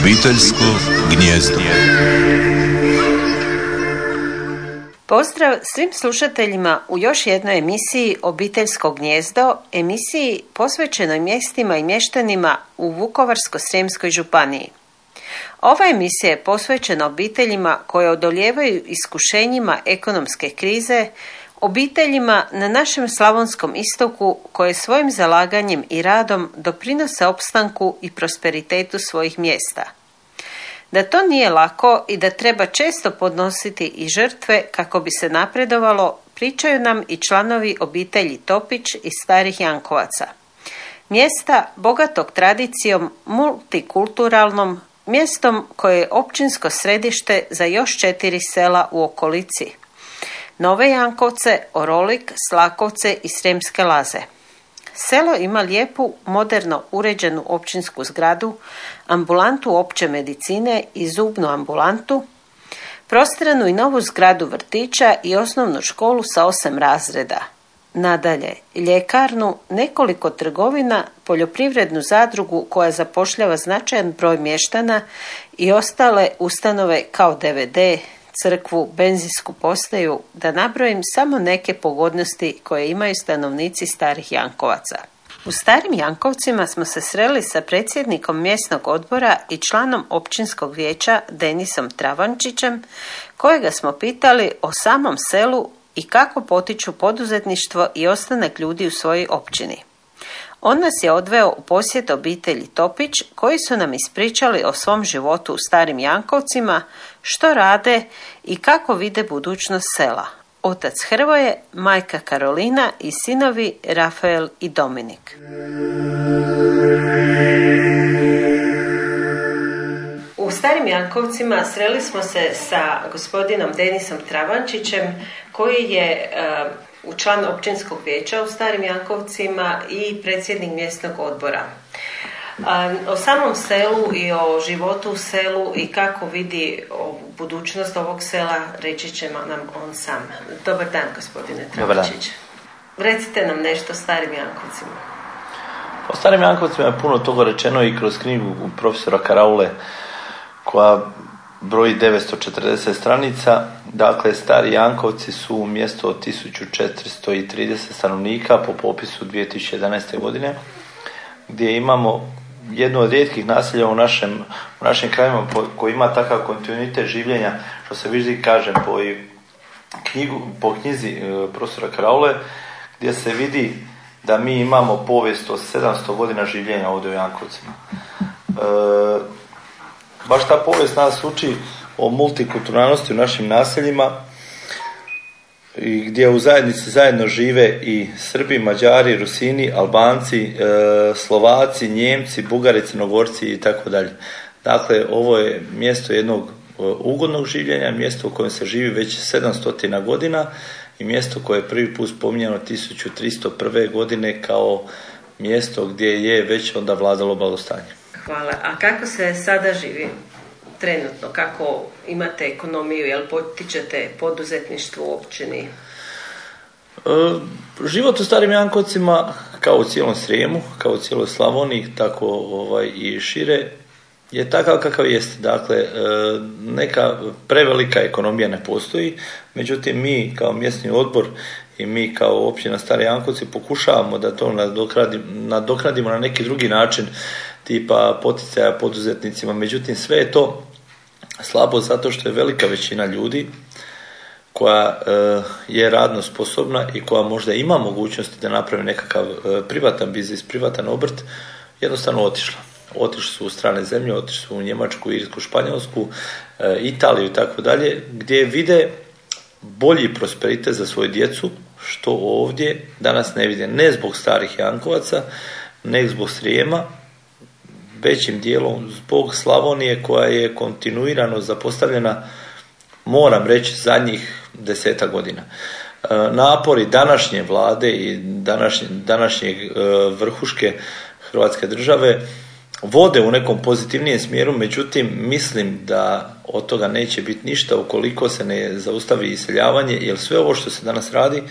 Obiteljsko gnjezdo. Pozdrav svim slušateljima u još jednoj emisiji Obiteljsko gnjezdo, emisiji posvećenoj mjestima i mještanima u Vukovarsko-Srijemskoj županiji. Ova emisija je posvećena obiteljima koje odoljevaju iskušenjima ekonomske krize, obiteljima na našem slavonskom istoku koje svojim zalaganjem i radom doprinose opstanku i prosperitetu svojih mjesta. Da to nije lako i da treba često podnositi i žrtve kako bi se napredovalo, pričaju nam i članovi obitelji Topić i starih Jankovaca. Mjesta bogatog tradicijom, multikulturalnom, mjestom koje je općinsko središte za još četiri sela u okolici. Nove Jankovce, Orolik, Slakovce i Sremske laze. Selo ima lijepu, moderno uređenu općinsku zgradu, ambulantu opće medicine i zubnu ambulantu, prostoranu i novu zgradu vrtića i osnovnu školu sa osam razreda. Nadalje, ljekarnu, nekoliko trgovina, poljoprivrednu zadrugu koja zapošljava značajan broj mještana i ostale ustanove kao DVD, crkvu, benzinsku postaju, da nabrojim samo neke pogodnosti koje imaju stanovnici starih Jankovaca. U starim Jankovcima smo se sreli sa predsjednikom mjesnog odbora i članom općinskog vijeća Denisom Travančićem, kojega smo pitali o samom selu i kako potiču poduzetništvo i ostanak ljudi u svojoj općini. On nas je odveo u posjet obitelji Topić koji su nam ispričali o svom životu u starim Jankovcima, što rade i kako vide budućnost sela. Otac Hrvoje, majka Karolina i sinovi Rafael i Dominik. U Starim Jankovcima sreli smo se sa gospodinom Denisom Travančićem koji je u član općinskog vijeća u Starim Jankovcima i predsjednik mjesnog odbora. O samom selu i o životu u selu i kako vidi budućnost ovog sela reći će nam on sam. Dobar dan gospodine Travančić. Recite nam nešto o Starim Jankovcima. O Starim Jankovcima je puno toga rečeno i kroz knjigu profesora Karaule koja broji 940 stranica. Dakle, Stari Jankovci su mjesto od 1430 stanovnika po popisu 2011. godine, gdje imamo jedno od rijetkih naselja u našem, u našim krajima koji ima takav kontinuitet življenja, što se vidi kažem po, knjigu, po knjizi e, profesora Kraule, gdje se vidi da mi imamo povijest od 700 godina življenja ovdje u Jankovcima. E, baš ta povijest nas uči o multikulturalnosti u našim naseljima i gdje u zajednici zajedno žive i Srbi, Mađari, Rusini, Albanci, e, Slovaci, Njemci, Bugari, Crnogorci i tako dalje. Dakle, ovo je mjesto jednog e, ugodnog življenja, mjesto u kojem se živi već 700 godina i mjesto koje je prvi put spominjano 1301. godine kao mjesto gdje je već onda vladalo blagostanje. Hvala. A kako se sada živi trenutno? Kako imate ekonomiju? Jel potičete poduzetništvo u općini? E, život u Starim Jankovcima, kao u cijelom Srijemu, kao u cijeloj Slavoniji, tako ovaj, i šire, je takav kakav jest. Dakle, e, neka prevelika ekonomija ne postoji, međutim mi kao mjesni odbor i mi kao općina Stari Jankovci pokušavamo da to nadoknadimo na neki drugi način tipa poticaja poduzetnicima. Međutim, sve je to slabo zato što je velika većina ljudi koja e, je radno sposobna i koja možda ima mogućnosti da napravi nekakav e, privatan biznis, privatan obrt, jednostavno otišla. Otišli su u strane zemlje, otišli su u Njemačku, Irsku, Španjolsku, e, Italiju i tako dalje, gdje vide bolji prosperitet za svoju djecu, što ovdje danas ne vide. Ne zbog starih Jankovaca, ne zbog Srijema, većim dijelom zbog Slavonije koja je kontinuirano zapostavljena, moram reći, zadnjih deseta godina. E, napori današnje vlade i današnje, današnje e, vrhuške Hrvatske države vode u nekom pozitivnijem smjeru, međutim mislim da od toga neće biti ništa ukoliko se ne zaustavi iseljavanje, jer sve ovo što se danas radi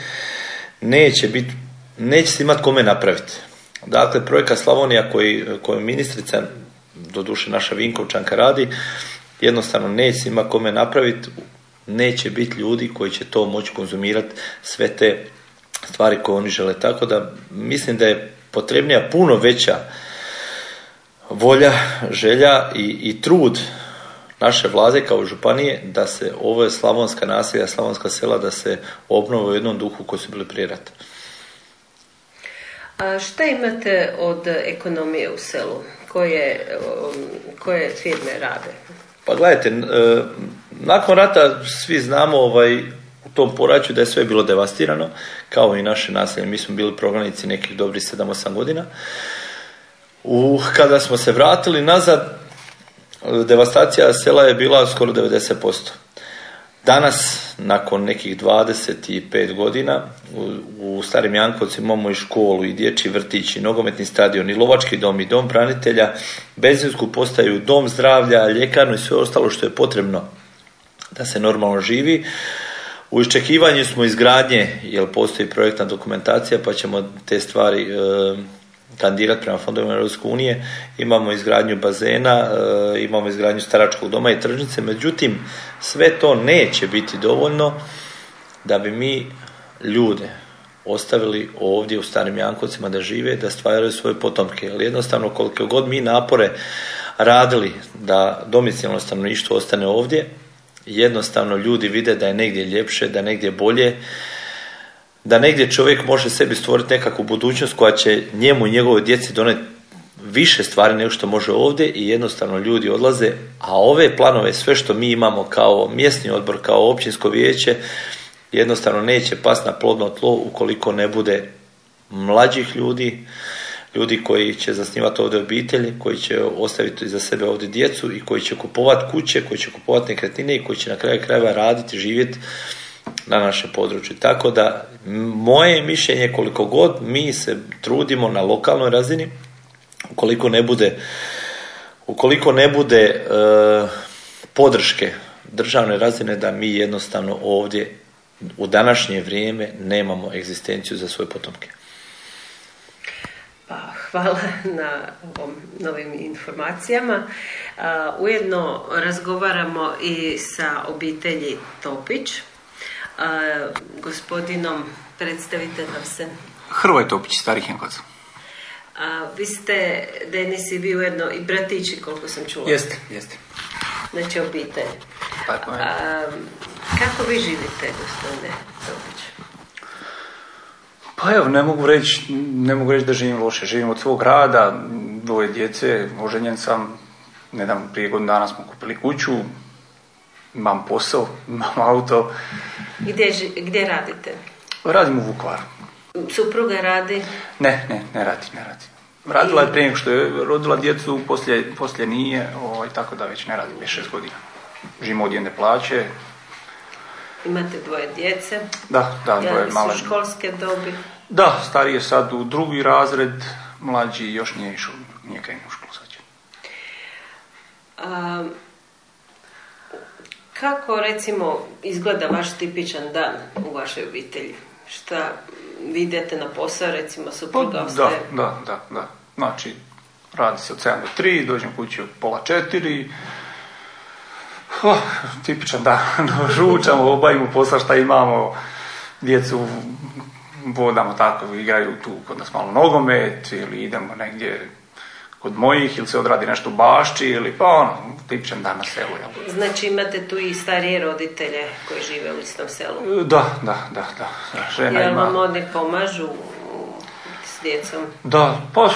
neće biti, neće se imati kome napraviti. Dakle, projekat Slavonija koji, koju ministrica doduše naša Vinkovčanka radi, jednostavno neće ima kome napraviti, neće biti ljudi koji će to moći konzumirati sve te stvari koje oni žele. Tako da mislim da je potrebnija puno veća volja, želja i, i trud naše vlade kao županije da se ovo slavonska naselja, slavonska sela da se obnove u jednom duhu koji su bili prije rata. A šta imate od ekonomije u selu? Koje, um, koje firme rade? Pa gledajte, e, nakon rata svi znamo ovaj, u tom poraću da je sve bilo devastirano, kao i naše naselje. Mi smo bili prognanici nekih dobrih 7-8 godina. U, kada smo se vratili nazad, devastacija sela je bila skoro 90%. Danas, nakon nekih 25 godina, u, Starim Jankovci imamo i školu, i dječji vrtić, i nogometni stadion, i lovački dom, i dom branitelja, benzinsku postaju, dom zdravlja, ljekarnu i sve ostalo što je potrebno da se normalno živi. U iščekivanju smo izgradnje, jer postoji projektna dokumentacija, pa ćemo te stvari e, kandidirati prema fondovima Europske unije. Imamo izgradnju bazena, e, imamo izgradnju staračkog doma i tržnice, međutim, sve to neće biti dovoljno da bi mi ljude ostavili ovdje u Starim Jankovcima da žive, da stvaraju svoje potomke. Ali jednostavno, koliko god mi napore radili da domicilno stanovništvo ostane ovdje, jednostavno ljudi vide da je negdje ljepše, da je negdje bolje, da negdje čovjek može sebi stvoriti nekakvu budućnost koja će njemu i njegovoj djeci doneti više stvari nego što može ovdje i jednostavno ljudi odlaze, a ove planove, sve što mi imamo kao mjesni odbor, kao općinsko vijeće, jednostavno neće pas na plodno tlo ukoliko ne bude mlađih ljudi, ljudi koji će zasnivati ovdje obitelji, koji će ostaviti za sebe ovdje djecu i koji će kupovati kuće, koji će kupovati nekretnine i koji će na kraju krajeva raditi, živjeti na našem području. Tako da moje mišljenje koliko god mi se trudimo na lokalnoj razini, ukoliko ne bude ukoliko ne bude e, podrške državne razine da mi jednostavno ovdje u današnje vrijeme nemamo egzistenciju za svoje potomke. Pa, hvala na ovom novim informacijama. ujedno razgovaramo i sa obitelji Topić. Gospodinom, predstavite nam se. Hrvoj Topić, Stari A, vi ste, Denis, i vi ujedno i bratići, koliko sam čula. Jeste, jeste. Znači obitelj. Tako je. kako vi živite, gospodine Topić? Pa evo, ne mogu reći, ne mogu reći da živim loše. Živim od svog rada, dvoje djece, oženjen sam, ne dam, prije godinu dana smo kupili kuću, imam posao, imam auto. Gdje, gdje radite? Radim u Vukovaru. Supruga radi? Ne, ne, ne radi, ne radi. Radila je prije nego što je rodila djecu, poslije, poslije nije, ovaj, tako da već ne radi 5-6 godina. Živimo od jedne plaće, Imate dvoje djece. Da, da, dvoje male. su školske dobi. Da, stariji je sad u drugi razred, mlađi još nije išao, nije krenuo u školu sad kako recimo izgleda vaš tipičan dan u vašoj obitelji? Šta vidite na posao, recimo supruga pa, Da, da, da, da. Znači, radi se od 7 do 3, dođem kući od pola 4, Oh, tipičan da, žučamo, obavimo posla šta imamo, djecu vodamo tako, igraju tu kod nas malo nogomet ili idemo negdje kod mojih ili se odradi nešto u bašči ili pa ono, tipičan dan na selu. Jel? Znači imate tu i starije roditelje koji žive u istom selu? Da, da, da, da. Žena Jel vam oni pomažu s djecom? Da, pa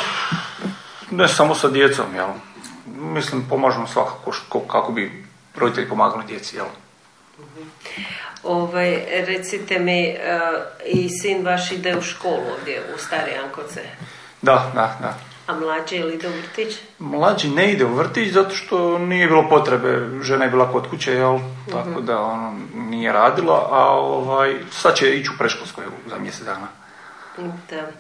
ne samo sa djecom, jel? Mislim, pomažemo svakako kako bi roditelji pomagali djeci, jel? Ovaj, recite mi, uh, i sin vaš ide u školu ovdje u Stare Jankovce? Da, da, da. A mlađi ili ide u vrtić? Mlađi ne ide u vrtić zato što nije bilo potrebe, žena je bila kod kuće, jel? Tako mhm. da ono, nije radila, a ovaj, sad će ići u preškolsko za mjesec dana. Da.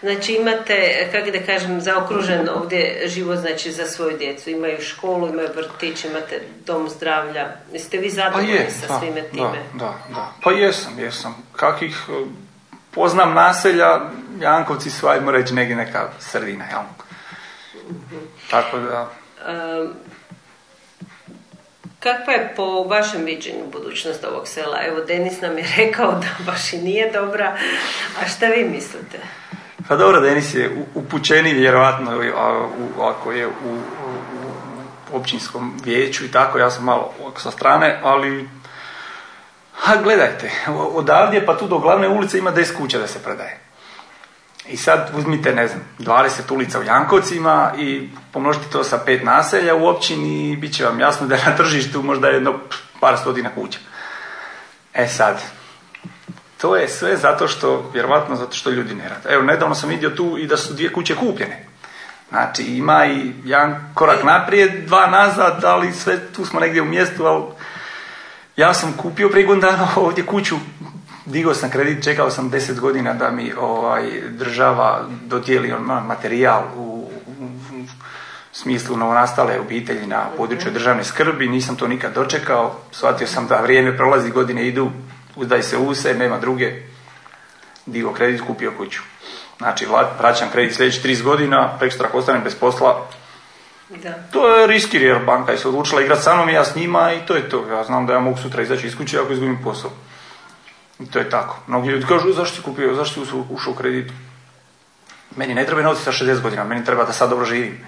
Znači imate, kako da kažem, zaokružen ovdje život znači za svoju djecu. Imaju školu, imaju vrtić, imate dom zdravlja. Jeste vi zadovoljni pa je, sa da, svime time? Da, da, da. Pa jesam, jesam. Kakih poznam naselja, Jankovci su, ajmo reći, negdje neka sredina, jel? Tako da... Um, kakva je po vašem viđenju budućnost ovog sela? Evo, Denis nam je rekao da baš i nije dobra, a šta vi mislite? Pa dobro, Denis je upućeni vjerojatno ako je u, općinskom vijeću i tako, ja sam malo sa strane, ali ha, gledajte, odavdje pa tu do glavne ulice ima 10 kuća da se predaje. I sad uzmite, ne znam, 20 ulica u Jankovcima i pomnožite to sa pet naselja u općini i bit će vam jasno da je na tržištu možda jedno par stotina kuća. E sad, to je sve zato što, vjerovatno zato što ljudi ne rade. Evo, nedavno sam vidio tu i da su dvije kuće kupljene. Znači, ima i jedan korak naprijed, dva nazad, ali sve tu smo negdje u mjestu, ali ja sam kupio prije dana ovdje kuću, digao sam kredit, čekao sam deset godina da mi ovaj, država dodijeli materijal u, smislu novonastale obitelji na području državne skrbi, nisam to nikad dočekao, shvatio sam da vrijeme prolazi, godine idu, uzdaj se use, nema druge, digao kredit, kupio kuću. Znači, vraćam kredit sljedećih 30 godina, prekstra ostanem bez posla. Da. To je riski jer banka je se odlučila igrati sa mnom i ja s njima i to je to. Ja znam da ja mogu sutra izaći iz kuće ako izgubim posao. I to je tako. Mnogi ljudi kažu zašto si kupio, zašto si ušao u kredit? Meni ne treba novci sa 60 godina, meni treba da sad dobro živim.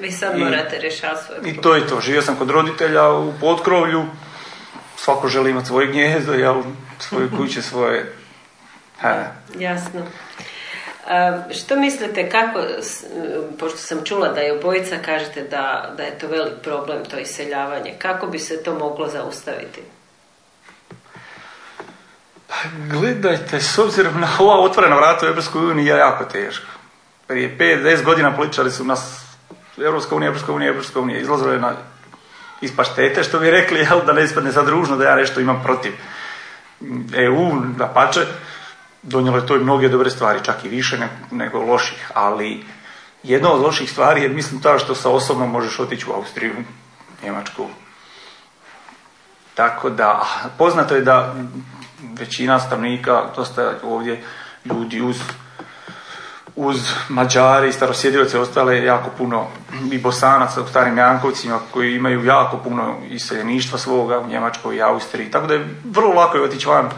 Vi sad morate rješavati svoje I to je to. Živio sam kod roditelja u potkrovlju, svako želi imati svoje gnjezdo, jel, svoje kuće, svoje... Jasno. Što mislite, kako, pošto sam čula da je obojica, kažete da, da je to velik problem, to iseljavanje, kako bi se to moglo zaustaviti? Pa gledajte, s obzirom na ova otvorena vrata u Europskoj uniji je jako teško. Prije 5-10 godina političari su nas Europska unija, Europska unija, Europska unija izlazile na ispaštete, što bi rekli, jel, da ne ispadne sad ružno da ja nešto imam protiv EU, da pače, donijelo je to i mnoge dobre stvari, čak i više nego loših, ali jedna od loših stvari je, mislim, ta što sa osobno možeš otići u Austriju, Njemačku. Tako da, poznato je da većina stavnika, dosta ovdje ljudi uz uz Mađari, starosjedioce, ostale jako puno i Bosanaca u starim Jankovcima koji imaju jako puno iseljeništva svoga u Njemačkoj i Austriji. Tako da je vrlo lako je otići van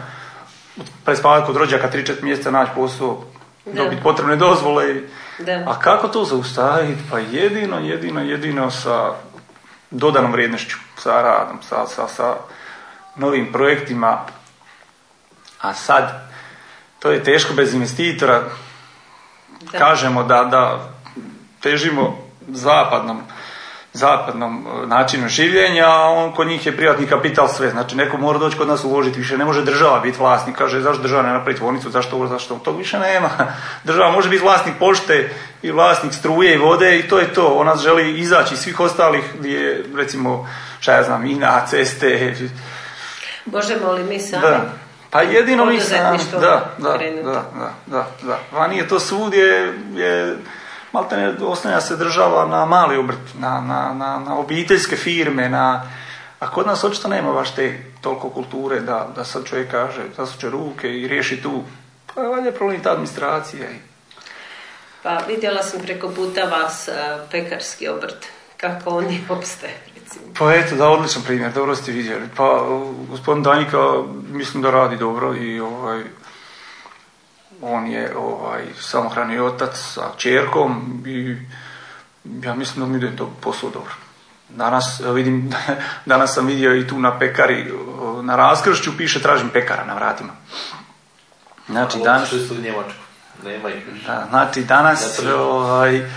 prespavati kod rođaka 3-4 mjeseca naći posao, dobiti potrebne dozvole. A kako to zaustaviti? Pa jedino, jedino, jedino sa dodanom vrijednošću, sa radom, sa, sa, sa novim projektima. A sad, to je teško bez investitora, kažemo da, da težimo zapadnom zapadnom e, načinu življenja, a on kod njih je privatni kapital sve. Znači neko mora doći kod nas uložiti, više ne može država biti vlasnik. Kaže zašto država ne napravi tvornicu, zašto ovo, zašto to više nema. Država može biti vlasnik pošte i vlasnik struje i vode i to je to. Ona želi izaći iz svih ostalih gdje recimo, šta ja znam, ina, ceste. Možemo li mi sami? Da. Pa jedino mi sam, da, da, da, da, da, da. Nije to svudje, je, malte ne oslanja se država na mali obrt, na, na, na, na obiteljske firme, na, a kod nas očito nema baš te toliko kulture da, da sad čovjek kaže, zasuče ruke i riješi tu. Pa je valjda problem ta administracija. Pa vidjela sam preko puta vas pekarski obrt, kako oni opstaje. Pa eto, da, odličan primjer, dobro ste vidjeli. Pa, gospodin Danjika mislim da radi dobro i ovaj, on je ovaj, samohrani otac sa čerkom i ja mislim da mi ide to posao dobro. Danas vidim, danas sam vidio i tu na pekari, na raskršću piše tražim pekara na vratima. Znači danas... u Njemačku, nema ih Znači danas, ovaj,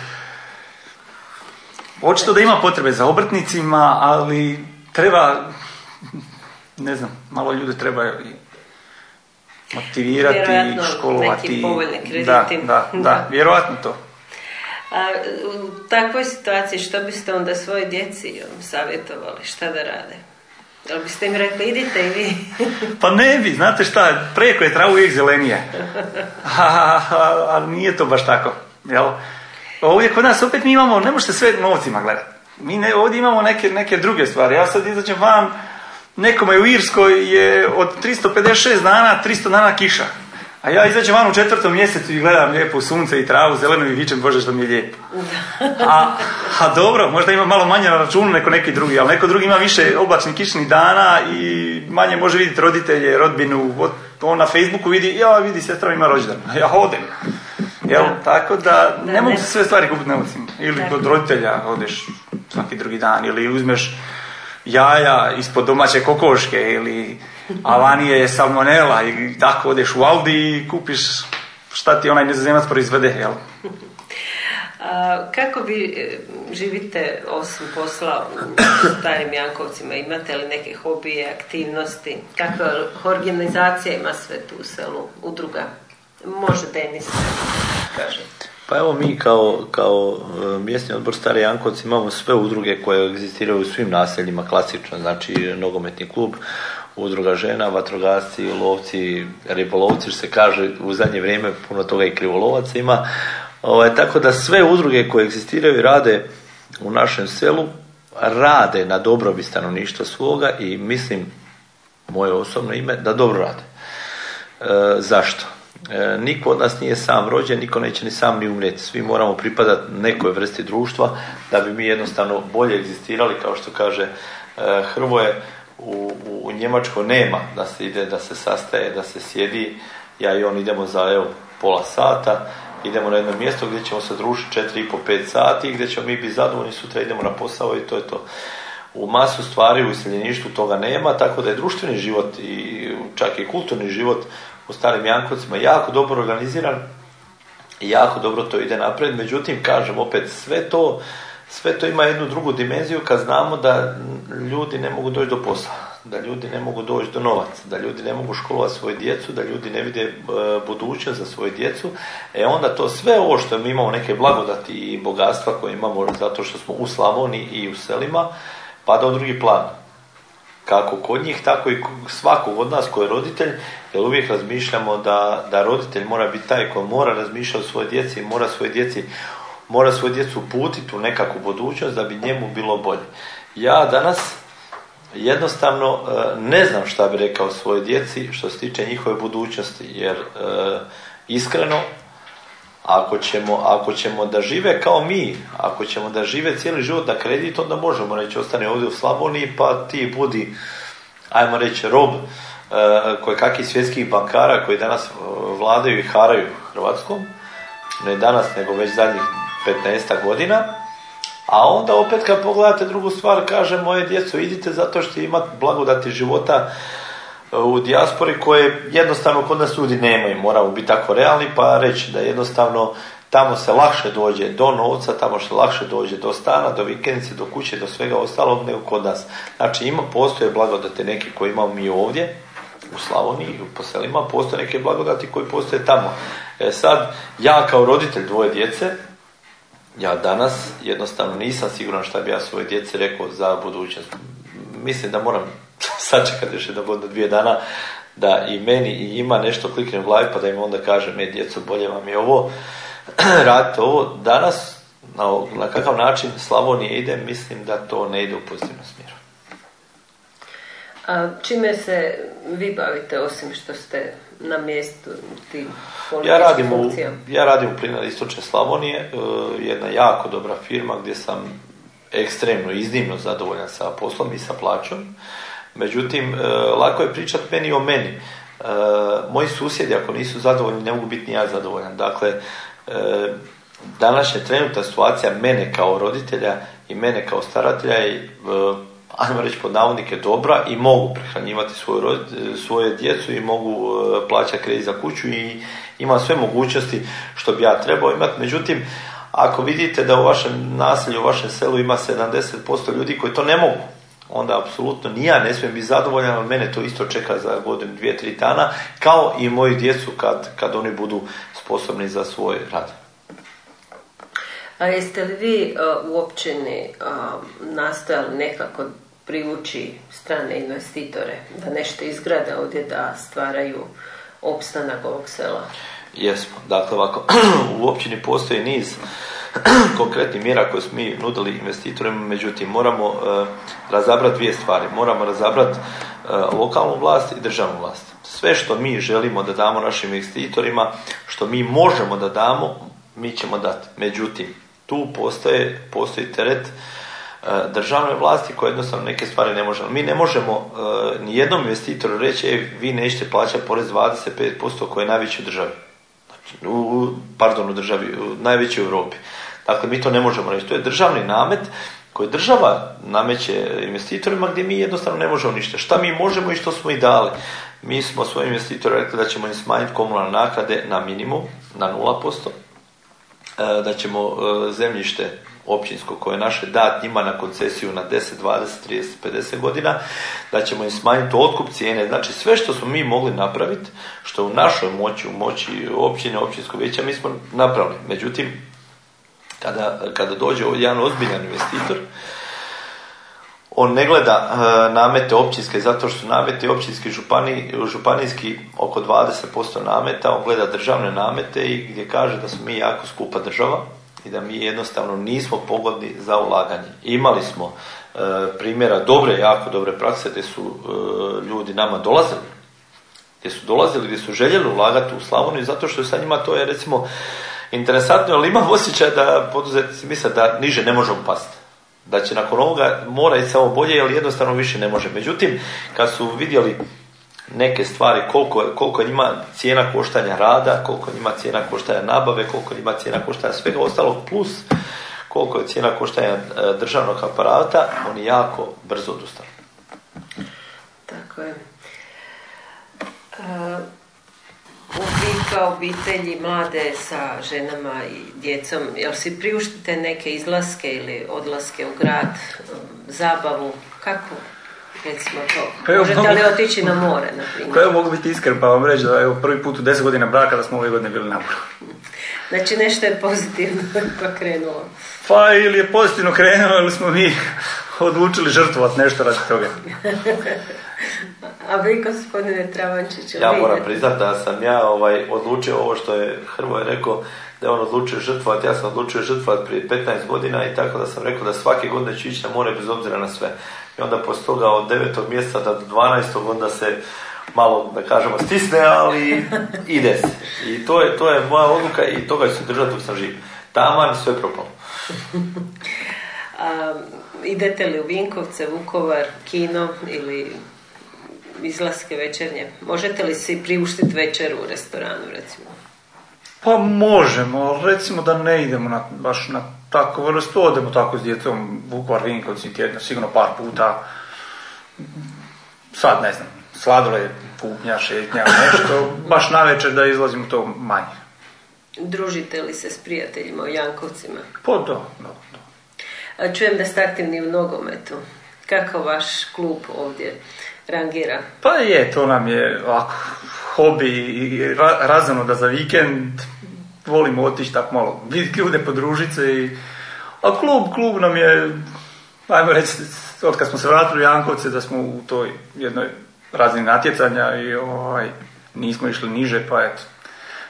Očito da ima potrebe za obrtnicima, ali treba, ne znam, malo ljude treba motivirati, vjerojatno školovati. Neki povoljni krediti. Da, da, da, vjerojatno to. A u takvoj situaciji što biste onda svoje djeci um, savjetovali, šta da rade? Da li biste im rekli, idite i vi? pa ne bi, znate šta, preko je trava uvijek zelenije. A, nije to baš tako, jel? Ovdje kod nas opet mi imamo, ne možete sve novcima gledati. Mi ne, ovdje imamo neke, neke druge stvari. Ja sad izađem van, nekome u Irskoj je od 356 dana, 300 dana kiša. A ja izađem van u četvrtom mjesecu i gledam lijepo sunce i travu zelenu i vičem Bože što mi je lijepo. A, a dobro, možda ima malo manje na računu neko neki drugi, ali neko drugi ima više oblačnih kišnih dana i manje može vidjeti roditelje, rodbinu. On na Facebooku vidi, ja vidi sestra ima rođendan, ja hodem. Jel, tako da, ne mogu se sve stvari kupiti novcima. Ili kod roditelja odeš svaki drugi dan, ili uzmeš jaja ispod domaće kokoške, ili avanije je salmonela i tako odeš u Aldi i kupiš šta ti onaj nizozemac proizvede, jel? A, kako vi e, živite osim posla u starim Jankovcima? Imate li neke hobije, aktivnosti? Kakva organizacija ima sve tu u selu, udruga? Može tenis, kaže. Pa evo mi kao, kao e, mjesni odbor Stari Jankovci imamo sve udruge koje egzistiraju u svim naseljima klasično, znači nogometni klub, udruga žena, vatrogasci, lovci, ribolovci, što se kaže u zadnje vrijeme puno toga i krivolovaca ima. Ovaj, tako da sve udruge koje egzistiraju i rade u našem selu, rade na dobrobit stanovništva svoga i mislim, moje osobno ime, da dobro rade. E, zašto? E, niko od nas nije sam rođen, niko neće ni sam ni umrijeti. Svi moramo pripadati nekoj vrsti društva da bi mi jednostavno bolje egzistirali, kao što kaže e, Hrvoje, u, u, Njemačkoj nema da se ide, da se sastaje, da se sjedi. Ja i on idemo za evo, pola sata, idemo na jedno mjesto gdje ćemo se družiti 4,5-5 sati, gdje ćemo mi biti zadovoljni, sutra idemo na posao i to je to. U masu stvari u iseljeništvu toga nema, tako da je društveni život i čak i kulturni život u starim Jankovcima jako dobro organiziran i jako dobro to ide napred. Međutim, kažem opet, sve to, sve to ima jednu drugu dimenziju kad znamo da ljudi ne mogu doći do posla, da ljudi ne mogu doći do novaca, da ljudi ne mogu školovati svoju djecu, da ljudi ne vide e, budućnost za svoju djecu. E onda to sve ovo što mi imamo neke blagodati i bogatstva koje imamo zato što smo u Slavoniji i u selima, pada u drugi plan kako kod njih, tako i svakog od nas koji je roditelj, jer uvijek razmišljamo da, da roditelj mora biti taj koji mora razmišljati o svojoj djeci i mora svoje djeci mora svoju djecu uputiti u nekakvu budućnost da bi njemu bilo bolje. Ja danas jednostavno e, ne znam šta bi rekao svojoj djeci što se tiče njihove budućnosti, jer e, iskreno ako ćemo, ako ćemo da žive kao mi, ako ćemo da žive cijeli život na kredit, onda možemo. Reći ostane ovdje u Slavoniji pa ti budi, ajmo reći, rob e, koje kakvih svjetskih bankara koji danas e, vladaju i haraju Hrvatskom, ne danas nego već zadnjih 15 godina, a onda opet kad pogledate drugu stvar, kaže moje djeco idite zato što imate blagodati života u dijaspori koje jednostavno kod nas ljudi nemaju, moramo biti tako realni pa reći da jednostavno tamo se lakše dođe do novca, tamo se lakše dođe do stana, do vikendice, do kuće, do svega ostalog nego kod nas. Znači ima, postoje blagodate neki koji imamo mi ovdje, u Slavoniji, u poselima, postoje neke blagodati koji postoje tamo. E sad, ja kao roditelj dvoje djece, ja danas jednostavno nisam siguran šta bi ja svoje djece rekao za budućnost. Mislim da moram sačekati još jedno godinu, dvije dana da i meni i ima nešto klikne u glavi pa da im onda kažem, me djeco, bolje vam je ovo, radite ovo. Danas, na, na kakav način Slavonije ide, mislim da to ne ide u pozitivnom smjeru. A čime se vi bavite osim što ste na mjestu ti ja radim, u, ja radim u Plinar Istočne Slavonije, e, jedna jako dobra firma gdje sam ekstremno, iznimno zadovoljan sa poslom i sa plaćom. Međutim, e, lako je pričati meni o meni. E, moji susjedi, ako nisu zadovoljni, ne mogu biti ni ja zadovoljan. Dakle, e, današnja trenutna situacija mene kao roditelja i mene kao staratelja je, ajmo reći pod navodnike, dobra i mogu prehranjivati svoju, svoje djecu i mogu plaćati kredit za kuću i imam sve mogućnosti što bi ja trebao imati. Međutim, ako vidite da u vašem naselju, u vašem selu ima 70% ljudi koji to ne mogu, onda apsolutno ni ja ne smijem biti zadovoljan, ali mene to isto čeka za godinu, dvije, tri dana, kao i moju djecu kad, kad oni budu sposobni za svoj rad. A jeste li vi uh, u općini uh, nastojali nekako privući strane investitore da nešto izgrade ovdje, da stvaraju opstanak ovog sela? Jesmo. Dakle, ovako, u općini postoji niz konkretnih mjera koje smo mi nudili investitorima, međutim moramo e, razabrati dvije stvari. Moramo razabrati e, lokalnu vlast i državnu vlast. Sve što mi želimo da damo našim investitorima, što mi možemo da damo, mi ćemo dati. Međutim, tu postoje, postoji teret državne vlasti koje jednostavno neke stvari ne možemo. Mi ne možemo ni jednom investitoru reći, e, vi nećete plaćati porez 25% koje je najveći u državi u, pardon, u državi, u najvećoj Europi. Dakle, mi to ne možemo reći. To je državni namet koji država nameće investitorima gdje mi jednostavno ne možemo ništa. Šta mi možemo i što smo i dali? Mi smo svojim investitorima rekli da ćemo im smanjiti komunalne naknade na minimum, na 0%, e, da ćemo e, zemljište općinsko koje naše dat njima na koncesiju na 10, 20, 30, 50 godina, da ćemo im smanjiti otkup cijene. Znači sve što smo mi mogli napraviti, što u našoj moći, u moći općine, općinskog vijeća, mi smo napravili. Međutim, kada, kada dođe jedan ozbiljan investitor, on ne gleda e, namete općinske zato što su nameti općinski župani, županijski oko 20% nameta, on gleda državne namete i gdje kaže da smo mi jako skupa država i da mi jednostavno nismo pogodni za ulaganje. Imali smo e, primjera dobre, jako dobre prakse gdje su e, ljudi nama dolazili, gdje su dolazili, gdje su željeli ulagati u Slavoniju zato što sa njima to je recimo interesantno, ali imam osjećaj da poduzetnici misle da niže ne možemo pasti. Da će nakon ovoga mora i samo bolje, ali jednostavno više ne može. Međutim, kad su vidjeli neke stvari, koliko, koliko njima cijena koštanja rada, koliko njima cijena koštanja nabave, koliko njima cijena koštanja svega ostalog, plus koliko je cijena koštanja e, državnog aparata, oni jako brzo odustanu. Tako je. Uh, vi kao obitelji mlade sa ženama i djecom, jel si priuštite neke izlaske ili odlaske u grad, zabavu, kako recimo to. Pa Možete li otići na more, na primjer? Pa evo mogu biti iskren pa vam reći da evo prvi put u deset godina braka da smo ove godine bili na moru. Znači nešto je pozitivno pa krenulo. Pa ili je pozitivno krenulo ili smo mi odlučili žrtvovati nešto radi toga. A vi, gospodine Travančić, Ja moram priznati da sam ja ovaj, odlučio ovo što je Hrvoje rekao, da je on odlučio žrtvovati, ja sam odlučio žrtvovati prije 15 godina i tako da sam rekao da svake godine ću ići na more bez obzira na sve. Onda poslije toga od 9. mjeseca do 12. onda se malo, da kažemo, stisne, ali ide se. I to je, to je moja odluka i toga ću se držati dok sam živ. Taman sve propalo. idete li u Vinkovce, Vukovar, kino ili izlaske večernje? Možete li si priuštiti večer u restoranu, recimo? Pa možemo, recimo da ne idemo na, baš na tako vrstu, odemo tako s djecom Vukovar, Vinkovci tjedno, sigurno par puta. Sad ne znam, sladole, kupnja, šetnja, nešto, baš na večer da izlazimo to manje. Družite li se s prijateljima u Jankovcima? Pa da, da, da. Čujem da ste aktivni u nogometu. Kako vaš klub ovdje rangira? Pa je, to nam je ovako hobi i razano da za vikend volimo otići tako malo vidjeti ljude, podružiti se i... A klub, klub nam je, ajmo reći, od kad smo se vratili u Jankovce, da smo u toj jednoj razini natjecanja i ovaj, nismo išli niže, pa eto,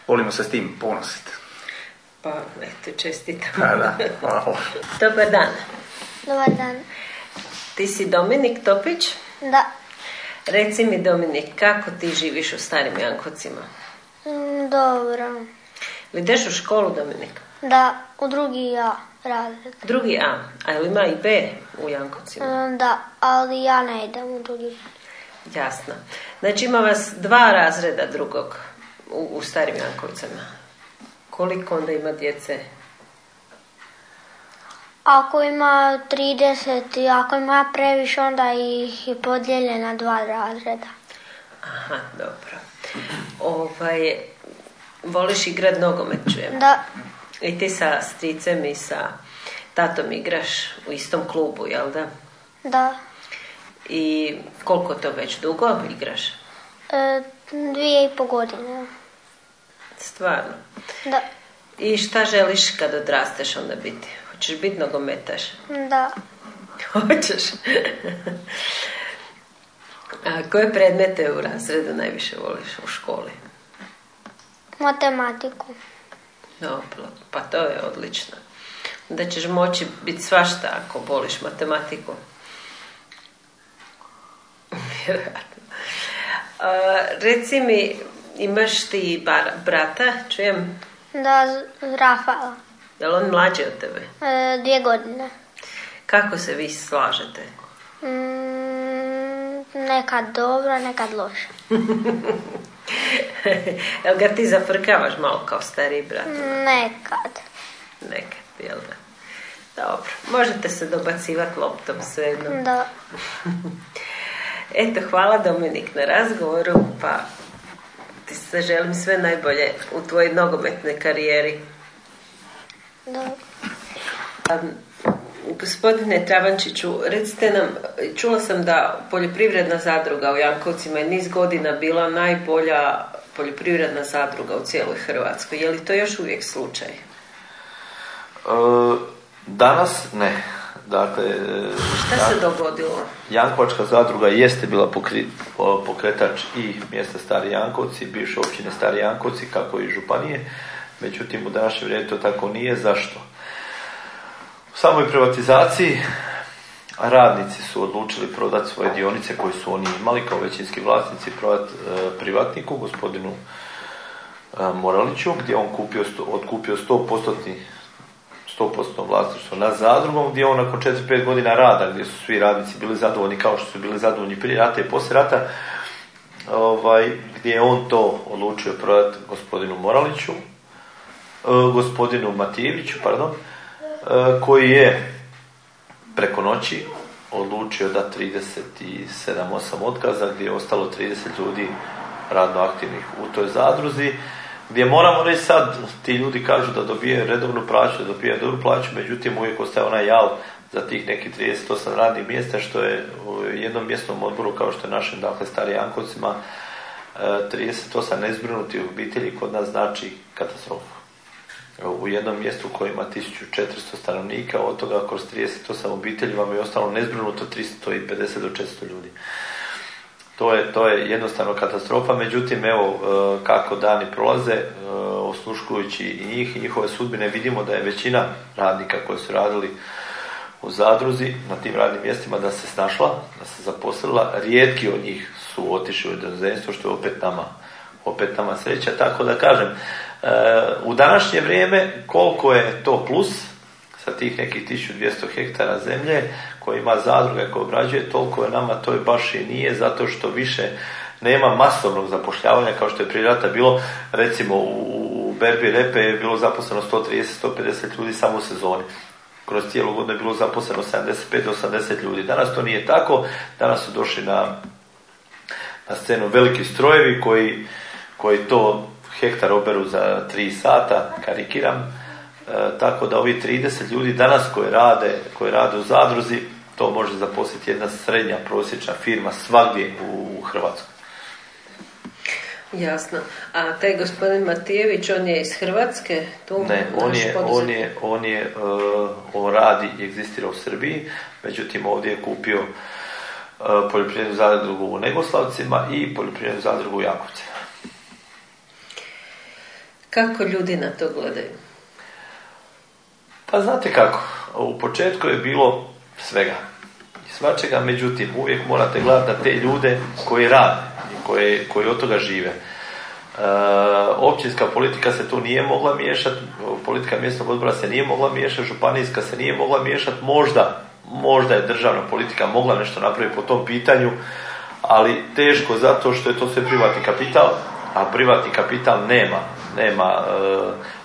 volimo se s tim ponositi. Pa, eto, čestitam. Pa da, hvala. Dobar dan. Dobar dan. Ti si Dominik Topić? Da. Reci mi Dominik, kako ti živiš u starim Jankovcima? Mm, dobro. Ideš u školu, Dominik? Da, u drugi A razred. Drugi A, a ili ima i B u Jankovcima? Mm, da, ali ja ne idem u drugi Jasno. Znači ima vas dva razreda drugog u, u starim Jankovcima. Koliko onda ima djece? Ako ima 30 i ako ima previše, onda ih je podijelje na dva razreda. Aha, dobro. Ovaj, voliš igrat nogomet, čujem? Da. I ti sa stricem i sa tatom igraš u istom klubu, jel da? Da. I koliko to već dugo igraš? E, dvije i po godine. Stvarno? Da. I šta želiš kad odrasteš onda biti? Hoćeš biti nogometaš? Da. Hoćeš? A koje predmete u razredu najviše voliš u školi? Matematiku. Dobro, pa to je odlično. da ćeš moći biti svašta ako voliš matematiku. Vjerojatno. A, reci mi, imaš ti bar, brata, čujem? Da, Rafala. Je li on mlađi od tebe? E, dvije godine. Kako se vi slažete? Mm, nekad dobro, nekad loše. Jel ga ti zafrkavaš malo kao stariji brat? Nekad. Nekad, jel da? Dobro, možete se dobacivati loptom svejedno. Da. Eto, hvala Dominik na razgovoru, pa ti se želim sve najbolje u tvojoj nogometnoj karijeri. Da. Um, Gospodine Travančiću, recite nam, čula sam da poljoprivredna zadruga u Jankovcima je niz godina bila najbolja poljoprivredna zadruga u cijeloj Hrvatskoj. Je li to još uvijek slučaj? E, danas ne. Dakle, e, Šta se dogodilo? Jankovačka zadruga jeste bila pokri- pokretač i mjesta Stari Jankovci, bivše općine Stari Jankovci, kako i županije. Međutim, u današnje vrijeme to tako nije. Zašto? U samoj privatizaciji radnici su odlučili prodati svoje dionice koje su oni imali kao većinski vlasnici prodati e, privatniku, gospodinu e, Moraliću, gdje je on kupio, otkupio 100% 100% vlasništvo na zadrugom, gdje je on nakon 4-5 godina rada, gdje su svi radnici bili zadovoljni kao što su bili zadovoljni prije rata i poslije rata, ovaj, gdje je on to odlučio prodati gospodinu Moraliću, gospodinu Matijeviću, pardon, e, koji je preko noći odlučio da 37-8 otkaza gdje je ostalo 30 ljudi radno aktivnih u toj zadruzi gdje moramo reći sad ti ljudi kažu da dobijaju redovnu plaću, da dobijaju dobru plaću, međutim uvijek ostaje onaj jal za tih nekih 38 radnih mjesta što je u jednom mjesnom odboru kao što je našem dakle stari Jankovcima e, 38 nezbrinutih obitelji kod nas znači katastrofu u jednom mjestu koje ima 1400 stanovnika, od toga kroz 38 obitelji vam je ostalo nezbrinuto 350 do 400 ljudi. To je, to je jednostavno katastrofa, međutim, evo e, kako dani prolaze, e, osluškujući i njih i njihove sudbine, vidimo da je većina radnika koji su radili u zadruzi na tim radnim mjestima da se snašla, da se zaposlila. Rijetki od njih su otišli u inozemstvo, što je opet nama, opet nama sreća. Tako da kažem, u današnje vrijeme koliko je to plus sa tih nekih 1200 hektara zemlje koje ima zadruga koja obrađuje, toliko je nama to baš i nije, zato što više nema masovnog zapošljavanja kao što je prije rata bilo, recimo u, u Berbi Repe je bilo zaposleno 130-150 ljudi samo u sezoni. Kroz cijelu godinu je bilo zaposleno 75 do 80 ljudi. Danas to nije tako, danas su došli na, na scenu veliki strojevi koji, koji to hektar oberu za 3 sata, karikiram, e, tako da ovi 30 ljudi danas koji rade, koji rade u zadruzi, to može zaposliti jedna srednja prosječna firma svagdje u, u Hrvatskoj. Jasno. A taj gospodin Matijević, on je iz Hrvatske? Tu Ne, on je, on je, on je, e, on radi i egzistira u Srbiji, međutim ovdje je kupio e, poljoprivrednu zadrugu u Negoslavcima i poljoprivrednu zadrugu u Jakovcima. Kako ljudi na to gledaju? Pa znate kako, u početku je bilo svega svačega, međutim uvijek morate gledati na te ljude koji rade i koji, koji od toga žive. E, općinska politika se tu nije mogla miješati, politika mjesnog odbora se nije mogla miješati, županijska se nije mogla miješati, možda, možda je državna politika mogla nešto napraviti po tom pitanju, ali teško zato što je to sve privatni kapital, a privatni kapital nema, nema e,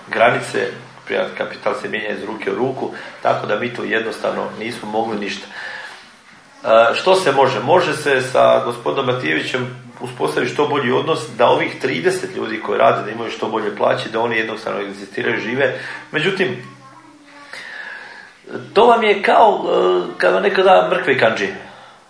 granice, privatni kapital se mijenja iz ruke u ruku, tako da mi tu jednostavno nismo mogli ništa. E, što se može? Može se sa gospodinom Matijevićem uspostaviti što bolji odnos da ovih 30 ljudi koji rade da imaju što bolje plaće, da oni jednostavno egzistiraju, žive. Međutim, to vam je kao e, kad vam neko da mrkve kanđi.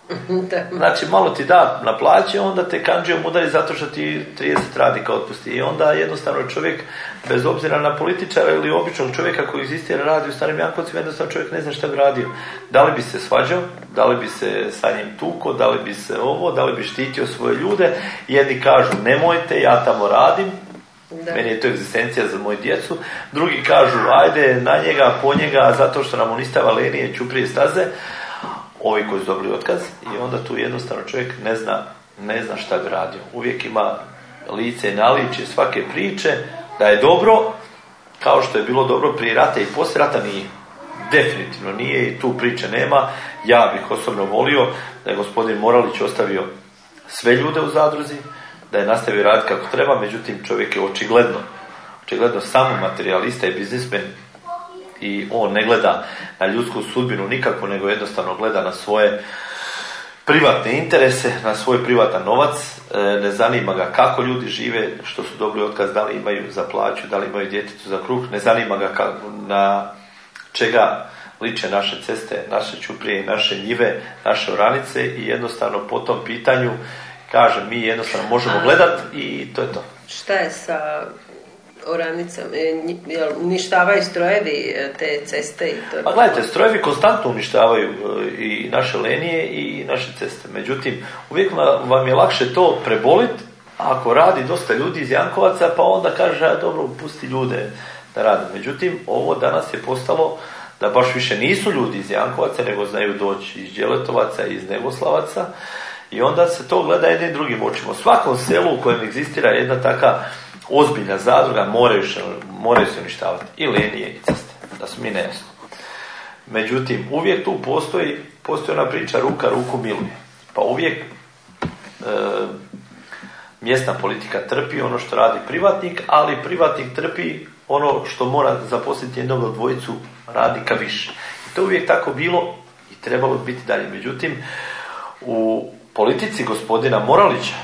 da. Znači, malo ti da na plaće, onda te kanđijom udari zato što ti 30 radnika otpusti. I onda jednostavno čovjek, bez obzira na političara ili običnog čovjeka koji egzistira radi u starim Jankovcima, jednostavno čovjek ne zna šta bi radio. Da li bi se svađao, da li bi se sa njim tuko, da li bi se ovo, da li bi štitio svoje ljude. Jedni kažu nemojte, ja tamo radim, Da. Meni je to egzistencija za moju djecu. Drugi kažu, ajde na njega, po njega, zato što nam unistava linije, čuprije staze. Ovi koji su dobili otkaz i onda tu jednostavno čovjek ne zna, ne zna šta bi radio. Uvijek ima lice i naličje svake priče da je dobro, kao što je bilo dobro prije rata i poslije rata nije. Definitivno nije i tu priče nema. Ja bih osobno volio da je gospodin Moralić ostavio sve ljude u zadruzi, da je nastavio raditi kako treba, međutim čovjek je očigledno, očigledno samo materijalista i biznismen i on ne gleda na ljudsku sudbinu nikako, nego jednostavno gleda na svoje privatne interese, na svoj privatan novac, e, ne zanima ga kako ljudi žive, što su dobili otkaz, da li imaju za plaću, da li imaju djetetu za kruh, ne zanima ga kako, na čega liče naše ceste, naše čuprije, naše njive, naše oranice i jednostavno po tom pitanju kaže mi jednostavno možemo gledat i to je to. Šta je sa oranicama? E, Jel uništavaju strojevi e, te ceste i to? Pa gledajte, strojevi konstantno uništavaju e, i naše linije i naše ceste. Međutim, uvijek va- vam je lakše to prebolit ako radi dosta ljudi iz Jankovaca, pa onda kaže, a dobro, pusti ljude da rade. Međutim, ovo danas je postalo da baš više nisu ljudi iz Jankovaca, nego znaju doći iz Đeletovaca iz Negoslavaca. I onda se to gleda jednim drugim očima. U svakom selu u kojem egzistira jedna taka ozbiljna zadruga moraju, moraju se uništavati i linije i ceste, da su mi nejasno. Međutim, uvijek tu postoji, postoji ona priča ruka ruku miluje. Pa uvijek e, mjesna politika trpi ono što radi privatnik, ali privatnik trpi ono što mora zaposliti jednog od dvojicu radnika više. I to je uvijek tako bilo i trebalo bi biti dalje. Međutim, u politici gospodina Moralića,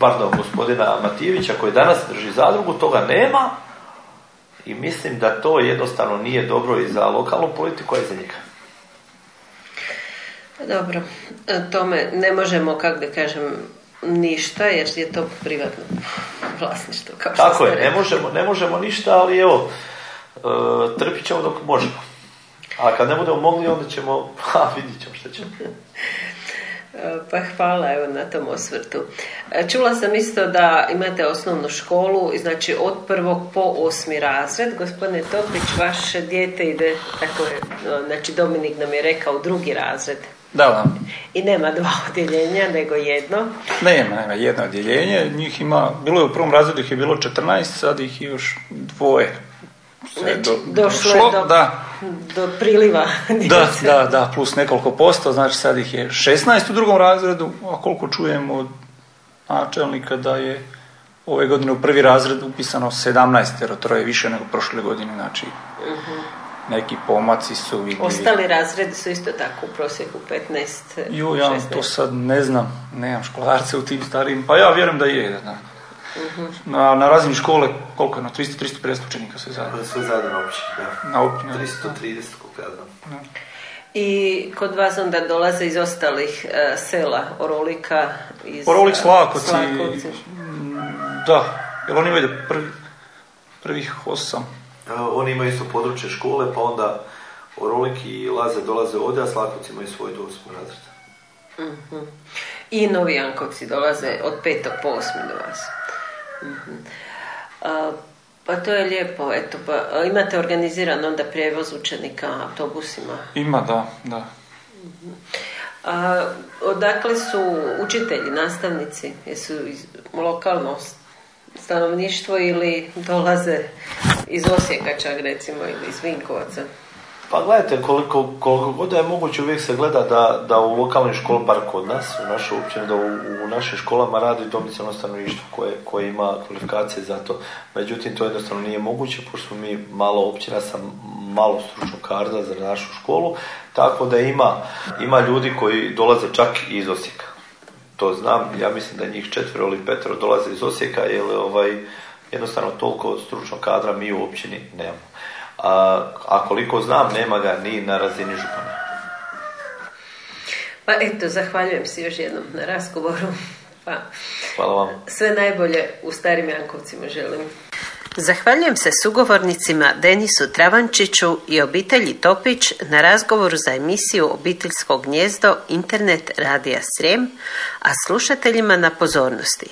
pardon, gospodina Matijevića koji danas drži zadrugu, toga nema i mislim da to jednostavno nije dobro i za lokalnu politiku, a i za njega. Dobro, e, tome ne možemo, kako da kažem, ništa jer je to privatno vlasništvo. Kao Tako je, ne možemo, ne možemo ništa, ali evo, e, trpit ćemo dok možemo. A kad ne budemo mogli, onda ćemo, ha, vidit ćemo što ćemo. Pa hvala evo na tom osvrtu. E, Čula sam isto da imate osnovnu školu, znači od prvog po osmi razred. Gospodine Topić, vaše dijete ide, tako je, znači Dominik nam je rekao, drugi razred. Da, da. I nema dva odjeljenja, nego jedno. Nema, nema jedno odjeljenje. Njih ima, bilo je u prvom razredu ih je bilo 14, sad ih je još dvoje. Je Znači, došlo je do- Da, Do priliva da, da, da, plus nekoliko posto, znači sad ih je 16 u drugom razredu, a koliko čujem od načelnika da je ove godine u prvi razred upisano 17, jer troje više nego prošle godine, znači neki pomaci su vidljivi. Ostali razredi su isto tako u prosjeku 15, Jo, ja 16. to sad ne znam, nemam školarce u tim starijim, pa ja vjerujem da je, da. Na, na razini škole, koliko je, na 300-350 učenika sve zajedno. Sve zajedno na općini, da. Na općini. 330 koliko ja znam. I kod vas onda dolaze iz ostalih e, sela, Orolika, iz... Orolik, e, Slakovci, Slakovci. mm, da, jer oni imaju prvi, prvih osam. Oni imaju isto područje škole, pa onda Orolik i Laze dolaze ovdje, a Slakovci imaju svoj do osmog razreda. I Novi Jankovci dolaze od petog po osmi do vas. Mhm. Pa to je lijepo, eto, pa imate organiziran onda prijevoz učenika autobusima. Ima, da, da. A, odakle su učitelji, nastavnici? Jesu iz lokalno stanovništvo ili dolaze iz Osijeka čak recimo ili iz Vinkovaca? Pa gledajte, koliko, koliko god je moguće uvijek se gleda da, da u lokalnoj školi, bar kod nas, u našoj općini, da u, u našim školama radi domicilno stanovništvo koje, koje ima kvalifikacije za to. Međutim, to jednostavno nije moguće, pošto smo mi malo općina sa malo stručnog kadra za našu školu, tako da ima, ima ljudi koji dolaze čak iz Osijeka. To znam, ja mislim da njih četvero ili petero dolaze iz Osijeka, jer ovaj, jednostavno toliko stručnog kadra mi u općini nemamo. A, a koliko znam, nema ga ni na razini župana. Pa eto, zahvaljujem se još jednom na razgovoru. Pa Hvala vam. sve najbolje u Starim Jankovcima želim. Zahvaljujem se sugovornicima Denisu Travančiću i obitelji Topić na razgovoru za emisiju Obiteljsko gnjezdo Internet Radija Srijem, a slušateljima na pozornosti.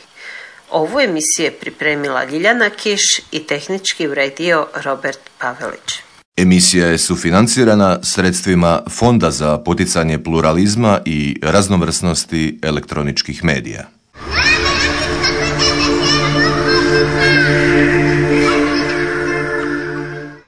Ovu emisiju je pripremila Ljiljana Kiš i tehnički uredio Robert Pavelić. Emisija je sufinancirana sredstvima Fonda za poticanje pluralizma i raznovrsnosti elektroničkih medija.